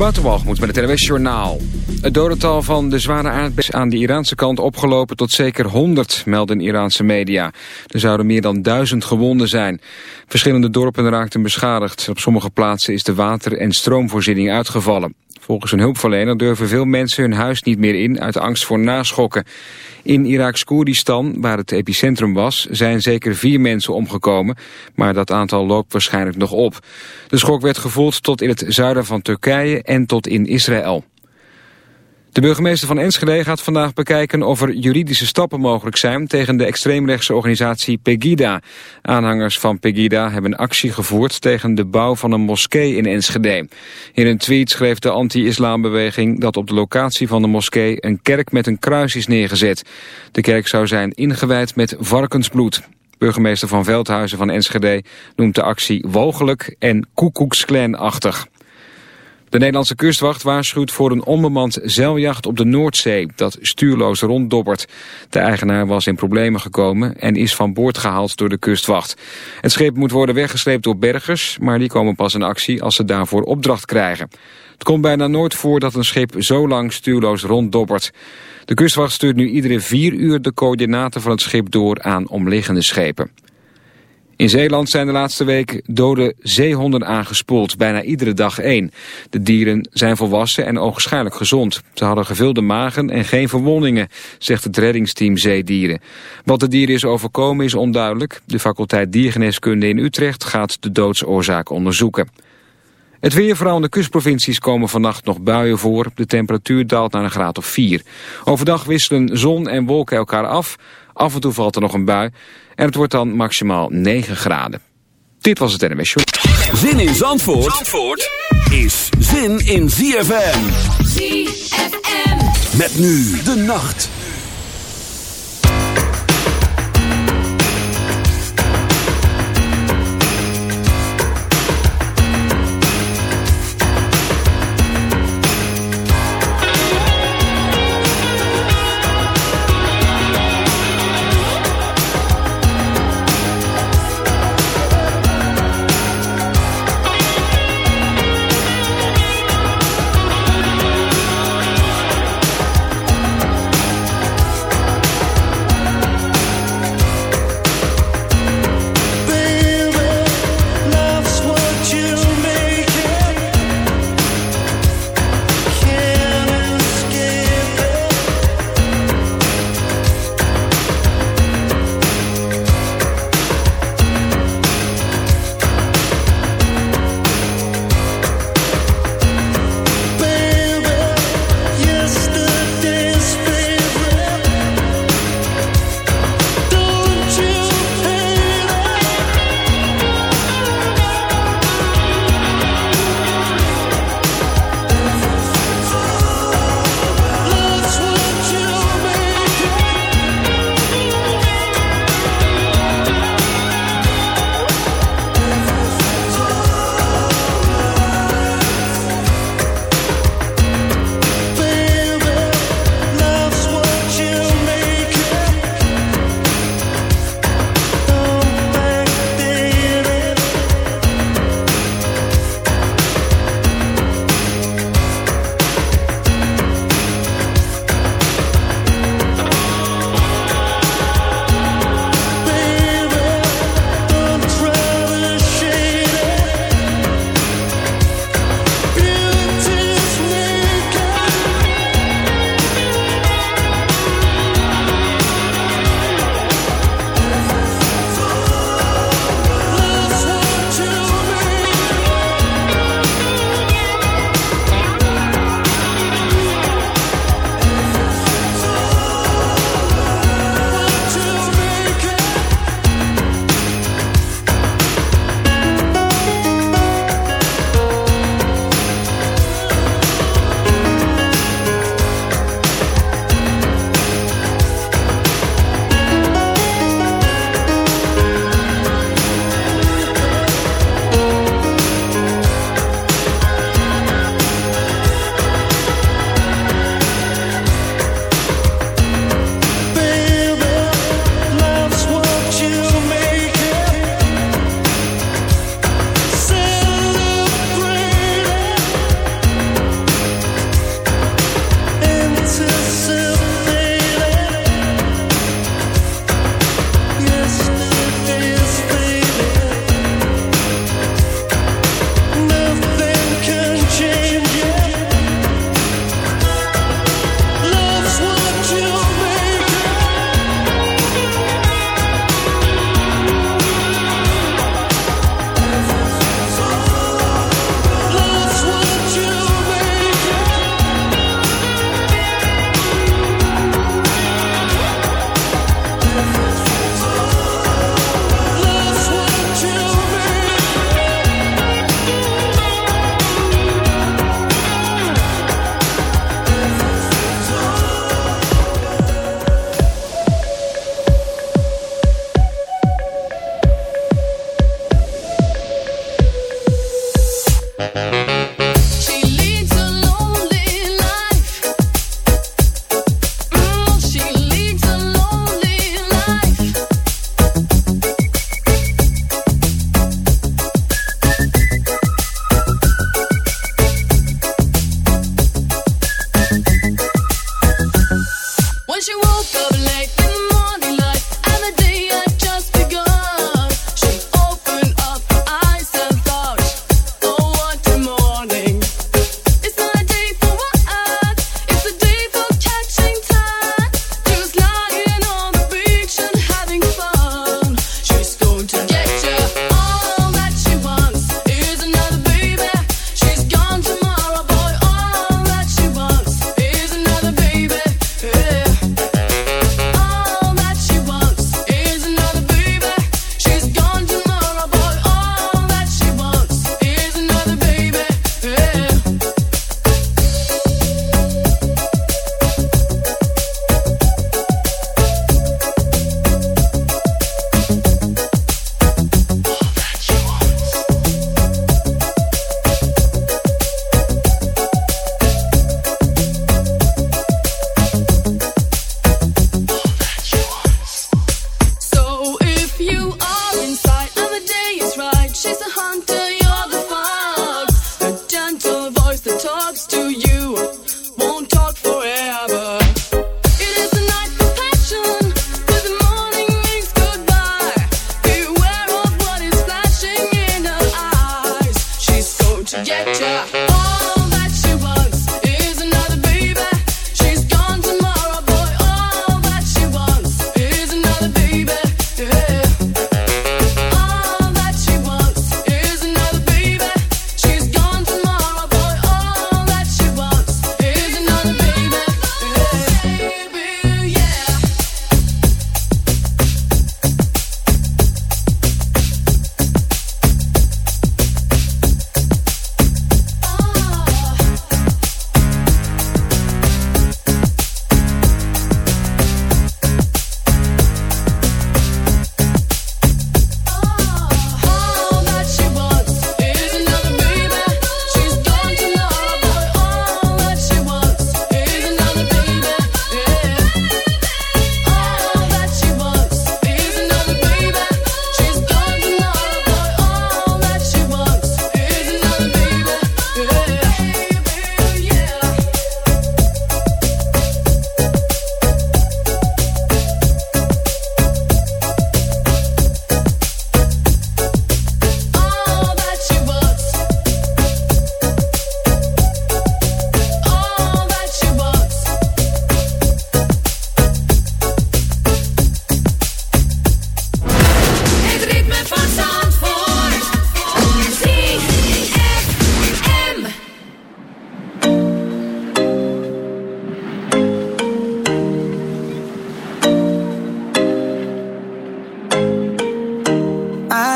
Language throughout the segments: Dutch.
Waterwalgemoed met het NWS Journaal. Het dodental van de zware aardbeving aan de Iraanse kant opgelopen tot zeker 100, melden Iraanse media. Er zouden meer dan duizend gewonden zijn. Verschillende dorpen raakten beschadigd. Op sommige plaatsen is de water- en stroomvoorziening uitgevallen. Volgens een hulpverlener durven veel mensen hun huis niet meer in uit angst voor naschokken. In Iraks Koerdistan, waar het epicentrum was, zijn zeker vier mensen omgekomen, maar dat aantal loopt waarschijnlijk nog op. De schok werd gevoeld tot in het zuiden van Turkije en tot in Israël. De burgemeester van Enschede gaat vandaag bekijken of er juridische stappen mogelijk zijn tegen de extreemrechtse organisatie Pegida. Aanhangers van Pegida hebben actie gevoerd tegen de bouw van een moskee in Enschede. In een tweet schreef de anti-islambeweging dat op de locatie van de moskee een kerk met een kruis is neergezet. De kerk zou zijn ingewijd met varkensbloed. Burgemeester van Veldhuizen van Enschede noemt de actie wogelijk en koekoeksklanachtig. De Nederlandse kustwacht waarschuwt voor een onbemand zeiljacht op de Noordzee dat stuurloos ronddobbert. De eigenaar was in problemen gekomen en is van boord gehaald door de kustwacht. Het schip moet worden weggesleept door bergers, maar die komen pas in actie als ze daarvoor opdracht krijgen. Het komt bijna nooit voor dat een schip zo lang stuurloos ronddobbert. De kustwacht stuurt nu iedere vier uur de coördinaten van het schip door aan omliggende schepen. In Zeeland zijn de laatste week dode zeehonden aangespoeld, bijna iedere dag één. De dieren zijn volwassen en ogenschijnlijk gezond. Ze hadden gevulde magen en geen verwondingen, zegt het reddingsteam Zeedieren. Wat de dieren is overkomen is onduidelijk. De faculteit Diergeneeskunde in Utrecht gaat de doodsoorzaak onderzoeken. Het weer, vooral in de kustprovincies, komen vannacht nog buien voor. De temperatuur daalt naar een graad of 4. Overdag wisselen zon en wolken elkaar af. Af en toe valt er nog een bui. En het wordt dan maximaal 9 graden. Dit was het NMS Show. Zin in Zandvoort, Zandvoort is zin in ZFM. ZFM. Met nu de nacht.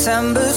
September.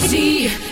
See.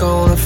het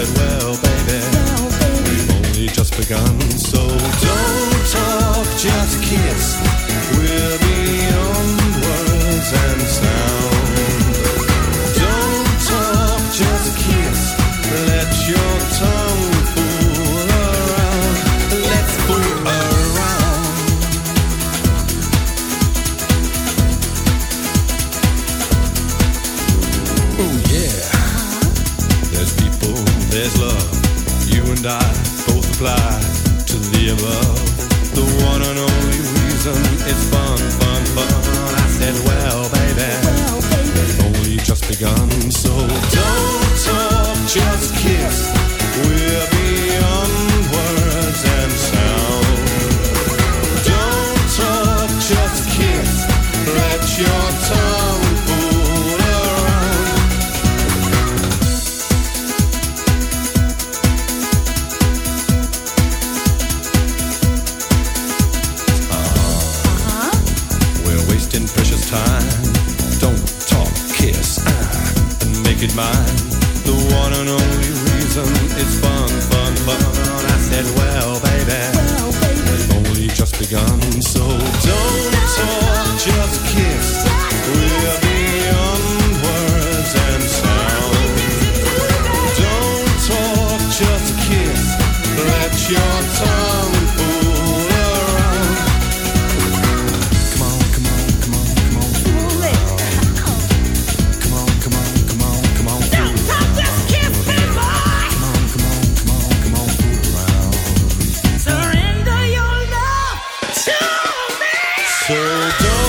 Well, baby, well, we've only just begun, so don't talk, just kiss. We'll So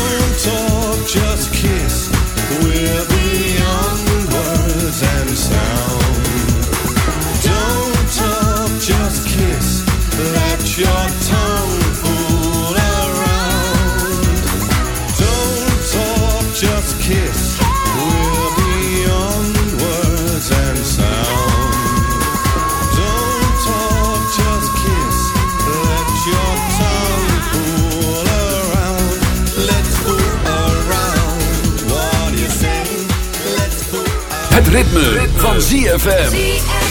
ritme, van ZFM.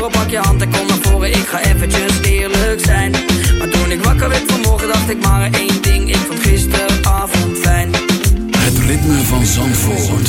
horen, pak je hand en kom naar voren. Ik ga eventjes eerlijk zijn. Maar toen ik wakker werd vanmorgen, dacht ik maar één ding. Ik vond gisteravond fijn. Het ritme van Zandvoort.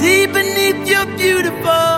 see beneath your beautiful